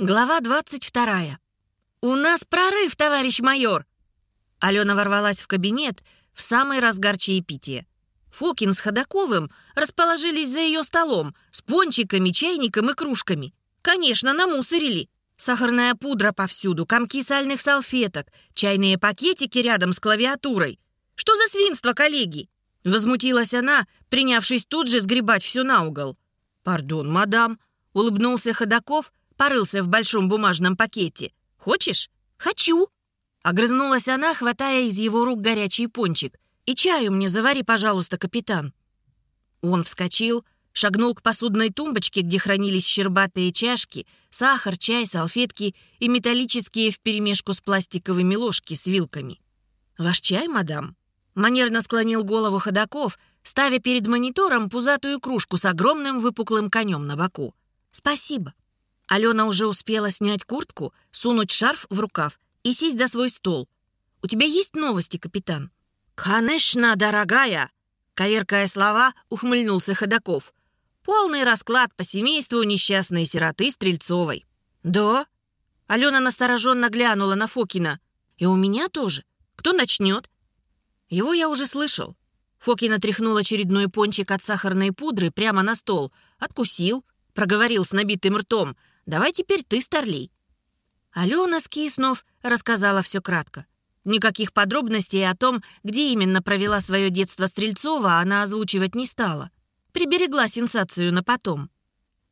Глава 22. «У нас прорыв, товарищ майор!» Алена ворвалась в кабинет в самый разгар чаепития. Фокин с Ходаковым расположились за ее столом с пончиками, чайником и кружками. Конечно, намусорили. Сахарная пудра повсюду, комки сальных салфеток, чайные пакетики рядом с клавиатурой. Что за свинство, коллеги? Возмутилась она, принявшись тут же сгребать все на угол. «Пардон, мадам», — улыбнулся Ходаков, порылся в большом бумажном пакете. «Хочешь?» «Хочу!» Огрызнулась она, хватая из его рук горячий пончик. «И чаю мне завари, пожалуйста, капитан». Он вскочил, шагнул к посудной тумбочке, где хранились щербатые чашки, сахар, чай, салфетки и металлические вперемешку с пластиковыми ложки с вилками. «Ваш чай, мадам?» Манерно склонил голову Ходаков, ставя перед монитором пузатую кружку с огромным выпуклым конем на боку. «Спасибо». Алена уже успела снять куртку, сунуть шарф в рукав и сесть за свой стол. «У тебя есть новости, капитан?» «Конечно, дорогая!» Коверкая слова, ухмыльнулся Ходаков. «Полный расклад по семейству несчастной сироты Стрельцовой». «Да?» Алена настороженно глянула на Фокина. «И у меня тоже. Кто начнет?» «Его я уже слышал». Фокина тряхнул очередной пончик от сахарной пудры прямо на стол. Откусил, проговорил с набитым ртом. Давай теперь ты, Старлей». Алена, скиснув, рассказала все кратко. Никаких подробностей о том, где именно провела свое детство Стрельцова, она озвучивать не стала. Приберегла сенсацию на потом.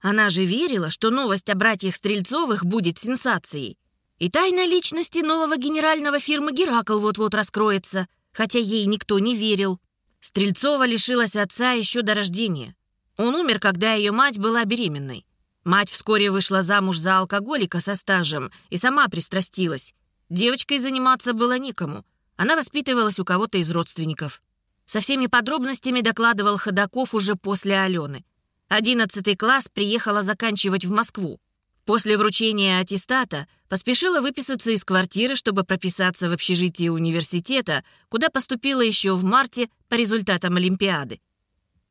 Она же верила, что новость о братьях Стрельцовых будет сенсацией. И тайна личности нового генерального фирмы «Геракл» вот-вот раскроется, хотя ей никто не верил. Стрельцова лишилась отца еще до рождения. Он умер, когда ее мать была беременной. Мать вскоре вышла замуж за алкоголика со стажем и сама пристрастилась. Девочкой заниматься было некому. Она воспитывалась у кого-то из родственников. Со всеми подробностями докладывал Ходаков уже после Алены. Одиннадцатый класс приехала заканчивать в Москву. После вручения аттестата поспешила выписаться из квартиры, чтобы прописаться в общежитии университета, куда поступила еще в марте по результатам Олимпиады.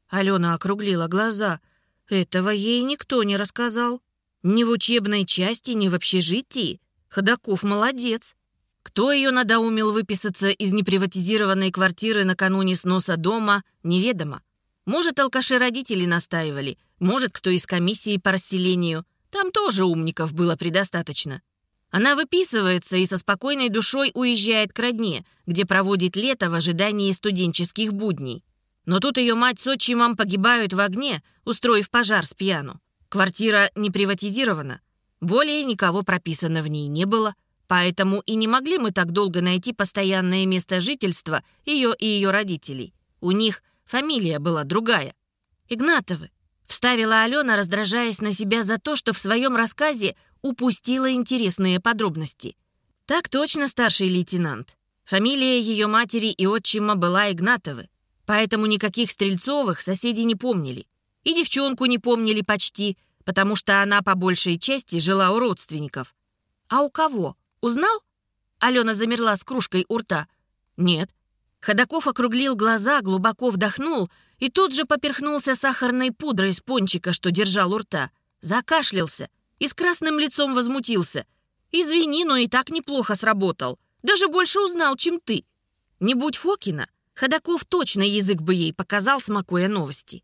Алена округлила глаза – этого ей никто не рассказал. Ни в учебной части, ни в общежитии. Ходаков молодец. Кто ее надоумил выписаться из неприватизированной квартиры накануне сноса дома, неведомо. Может, алкаши родители настаивали, может, кто из комиссии по расселению. Там тоже умников было предостаточно. Она выписывается и со спокойной душой уезжает к родне, где проводит лето в ожидании студенческих будней. Но тут ее мать с отчимом погибают в огне, устроив пожар с пьяну. Квартира не приватизирована. Более никого прописано в ней не было. Поэтому и не могли мы так долго найти постоянное место жительства ее и ее родителей. У них фамилия была другая. «Игнатовы», — вставила Алена, раздражаясь на себя за то, что в своем рассказе упустила интересные подробности. «Так точно, старший лейтенант. Фамилия ее матери и отчима была Игнатовы. Поэтому никаких Стрельцовых соседи не помнили. И девчонку не помнили почти, потому что она по большей части жила у родственников. А у кого? Узнал? Алена замерла с кружкой у рта. Нет. Ходаков округлил глаза, глубоко вдохнул и тут же поперхнулся сахарной пудрой с пончика, что держал у рта. Закашлялся и с красным лицом возмутился. «Извини, но и так неплохо сработал. Даже больше узнал, чем ты. Не будь Фокина, Ходаков точно язык бы ей показал, смакуя новости.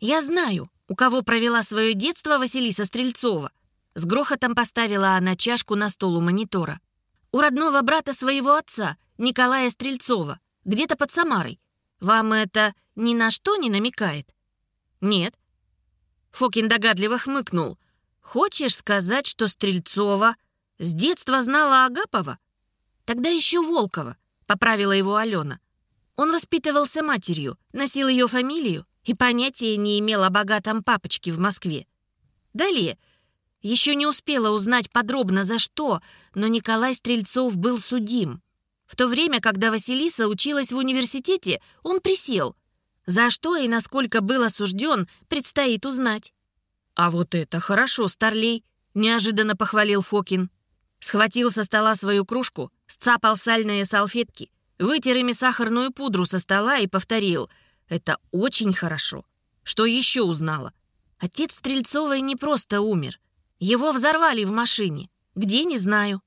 «Я знаю, у кого провела свое детство Василиса Стрельцова». С грохотом поставила она чашку на стол у монитора. «У родного брата своего отца, Николая Стрельцова, где-то под Самарой. Вам это ни на что не намекает?» «Нет». Фокин догадливо хмыкнул. «Хочешь сказать, что Стрельцова с детства знала Агапова?» «Тогда еще Волкова», — поправила его Алена. Он воспитывался матерью, носил ее фамилию и понятия не имел о богатом папочке в Москве. Далее, еще не успела узнать подробно за что, но Николай Стрельцов был судим. В то время, когда Василиса училась в университете, он присел. За что и насколько был осужден, предстоит узнать. «А вот это хорошо, Старлей!» — неожиданно похвалил Фокин. Схватил со стола свою кружку, сцапал сальные салфетки, Вытер ими сахарную пудру со стола и повторил. «Это очень хорошо». Что еще узнала? Отец Стрельцовой не просто умер. Его взорвали в машине. Где, не знаю.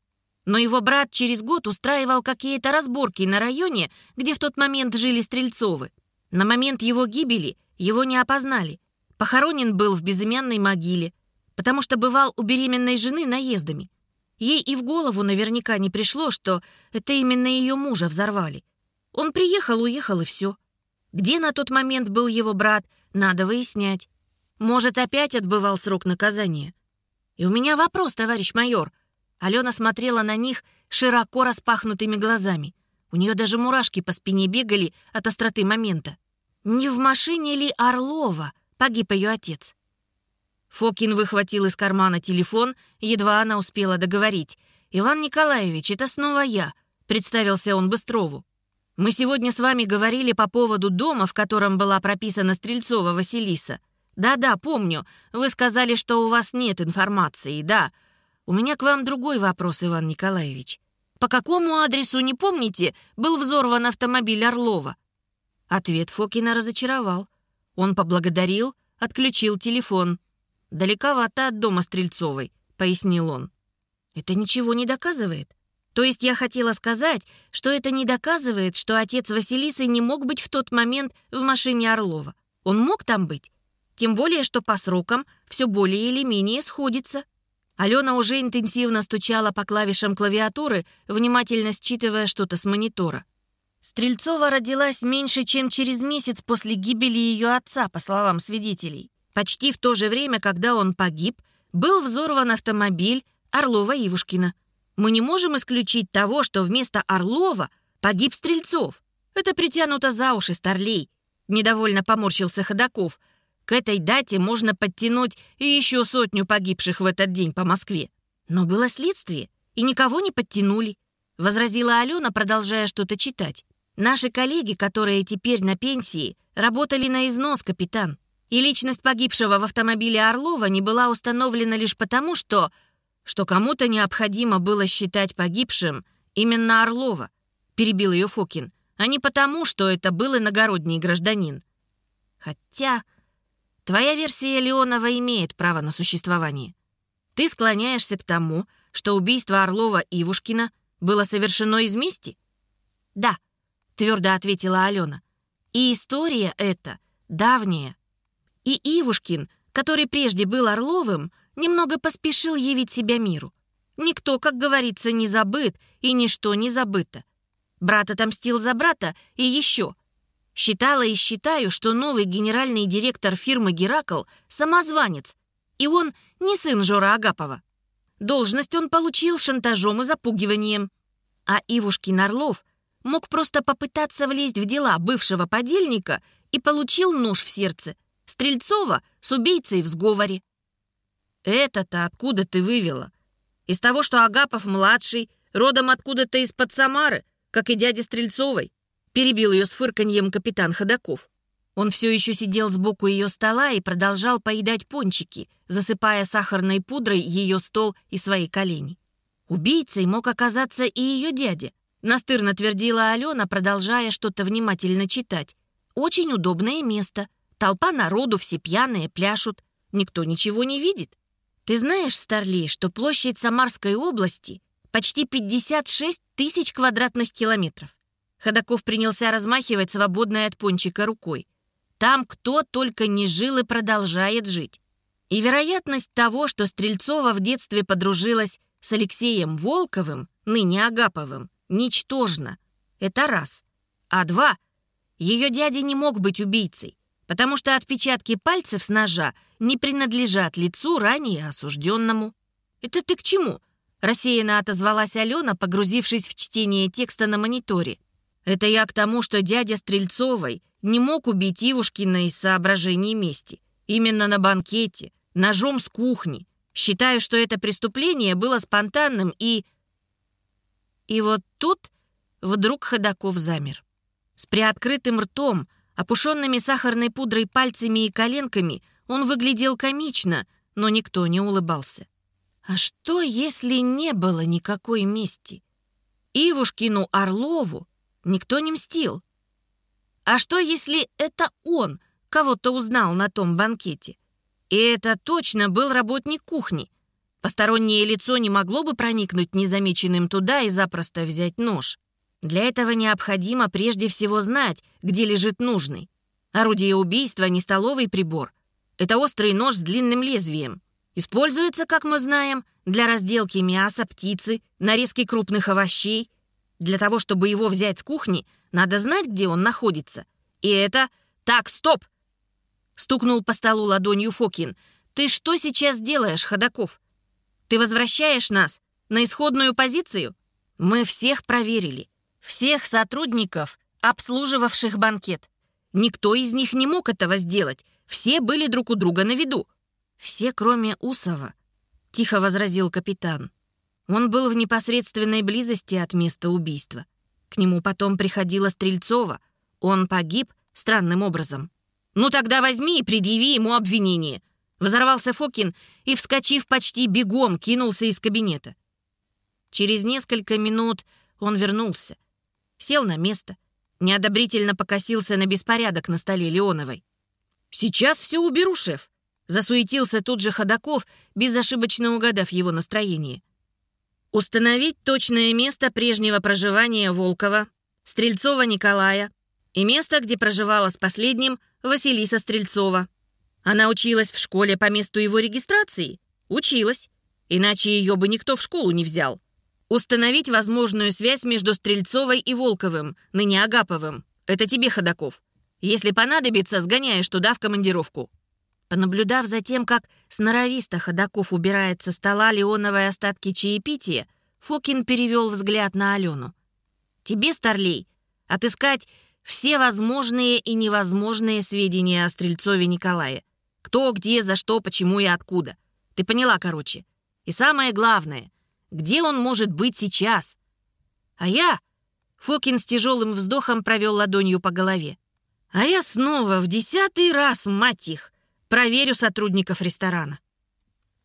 Но его брат через год устраивал какие-то разборки на районе, где в тот момент жили Стрельцовы. На момент его гибели его не опознали. Похоронен был в безымянной могиле, потому что бывал у беременной жены наездами. Ей и в голову наверняка не пришло, что это именно ее мужа взорвали. Он приехал, уехал и все. Где на тот момент был его брат, надо выяснять. Может, опять отбывал срок наказания. И у меня вопрос, товарищ майор. Алена смотрела на них широко распахнутыми глазами. У нее даже мурашки по спине бегали от остроты момента. Не в машине ли Орлова погиб ее отец? Фокин выхватил из кармана телефон, едва она успела договорить. «Иван Николаевич, это снова я», — представился он Быстрову. «Мы сегодня с вами говорили по поводу дома, в котором была прописана Стрельцова Василиса. Да-да, помню. Вы сказали, что у вас нет информации, да. У меня к вам другой вопрос, Иван Николаевич. По какому адресу, не помните, был взорван автомобиль Орлова? Ответ Фокина разочаровал. Он поблагодарил, отключил телефон. «Далековато от дома Стрельцовой», — пояснил он. «Это ничего не доказывает. То есть я хотела сказать, что это не доказывает, что отец Василисы не мог быть в тот момент в машине Орлова. Он мог там быть, тем более, что по срокам все более или менее сходится. Алена уже интенсивно стучала по клавишам клавиатуры, внимательно считывая что-то с монитора. Стрельцова родилась меньше, чем через месяц после гибели ее отца, по словам свидетелей. Почти в то же время, когда он погиб, был взорван автомобиль Орлова-Ивушкина. Мы не можем исключить того, что вместо Орлова погиб Стрельцов. Это притянуто за уши старлей. Недовольно поморщился Ходаков – к этой дате можно подтянуть и еще сотню погибших в этот день по Москве. Но было следствие, и никого не подтянули, возразила Алена, продолжая что-то читать. Наши коллеги, которые теперь на пенсии, работали на износ, капитан. И личность погибшего в автомобиле Орлова не была установлена лишь потому, что... что кому-то необходимо было считать погибшим именно Орлова, перебил ее Фокин, а не потому, что это был иногородний гражданин. Хотя... Твоя версия Леонова имеет право на существование. Ты склоняешься к тому, что убийство Орлова Ивушкина было совершено из мести? Да, твердо ответила Алена. И история эта давняя. И Ивушкин, который прежде был Орловым, немного поспешил явить себя миру. Никто, как говорится, не забыт, и ничто не забыто. Брат отомстил за брата, и еще — Считала и считаю, что новый генеральный директор фирмы «Геракл» — самозванец, и он не сын Жора Агапова. Должность он получил шантажом и запугиванием. А Ивушкин Орлов мог просто попытаться влезть в дела бывшего подельника и получил нож в сердце. Стрельцова с убийцей в сговоре. «Это-то откуда ты вывела? Из того, что Агапов-младший, родом откуда-то из-под Самары, как и дядя Стрельцовой. Перебил ее с фырканьем капитан Ходаков. Он все еще сидел сбоку ее стола и продолжал поедать пончики, засыпая сахарной пудрой ее стол и свои колени. Убийцей мог оказаться и ее дядя. Настырно твердила Алена, продолжая что-то внимательно читать. «Очень удобное место. Толпа народу, все пьяные, пляшут. Никто ничего не видит. Ты знаешь, Старлей, что площадь Самарской области почти 56 тысяч квадратных километров. Ходаков принялся размахивать свободной от пончика рукой. Там кто только не жил и продолжает жить. И вероятность того, что Стрельцова в детстве подружилась с Алексеем Волковым, ныне Агаповым, ничтожна. Это раз. А два. Ее дядя не мог быть убийцей, потому что отпечатки пальцев с ножа не принадлежат лицу ранее осужденному. «Это ты к чему?» Рассеянно отозвалась Алена, погрузившись в чтение текста на мониторе. Это я к тому, что дядя Стрельцовой не мог убить Ивушкина из соображений мести. Именно на банкете, ножом с кухни. Считаю, что это преступление было спонтанным и... И вот тут вдруг Ходаков замер. С приоткрытым ртом, опушенными сахарной пудрой пальцами и коленками, он выглядел комично, но никто не улыбался. А что, если не было никакой мести? Ивушкину Орлову Никто не мстил. А что, если это он кого-то узнал на том банкете? И это точно был работник кухни. Постороннее лицо не могло бы проникнуть незамеченным туда и запросто взять нож. Для этого необходимо прежде всего знать, где лежит нужный. Орудие убийства не столовый прибор. Это острый нож с длинным лезвием. Используется, как мы знаем, для разделки мяса, птицы, нарезки крупных овощей. Для того, чтобы его взять с кухни, надо знать, где он находится. И это... Так, стоп! Стукнул по столу ладонью Фокин. Ты что сейчас делаешь, Ходаков? Ты возвращаешь нас на исходную позицию? Мы всех проверили. Всех сотрудников, обслуживавших банкет. Никто из них не мог этого сделать. Все были друг у друга на виду. Все, кроме Усова, тихо возразил капитан. Он был в непосредственной близости от места убийства. К нему потом приходила Стрельцова. Он погиб странным образом. «Ну тогда возьми и предъяви ему обвинение», Взорвался Фокин и, вскочив почти бегом, кинулся из кабинета. Через несколько минут он вернулся. Сел на место, неодобрительно покосился на беспорядок на столе Леоновой. «Сейчас все уберу, шеф!» Засуетился тут же Ходаков, безошибочно угадав его настроение. Установить точное место прежнего проживания Волкова, Стрельцова Николая и место, где проживала с последним Василиса Стрельцова. Она училась в школе по месту его регистрации? Училась. Иначе ее бы никто в школу не взял. Установить возможную связь между Стрельцовой и Волковым, ныне Агаповым. Это тебе, Ходаков. Если понадобится, сгоняешь туда в командировку». Понаблюдав за тем, как сноровисто Ходаков убирает со стола Леоновой остатки чаепития, Фокин перевел взгляд на Алену. «Тебе, Старлей, отыскать все возможные и невозможные сведения о Стрельцове Николае. Кто, где, за что, почему и откуда. Ты поняла, короче. И самое главное, где он может быть сейчас? А я... Фокин с тяжелым вздохом провел ладонью по голове. А я снова в десятый раз, мать их, проверю сотрудников ресторана.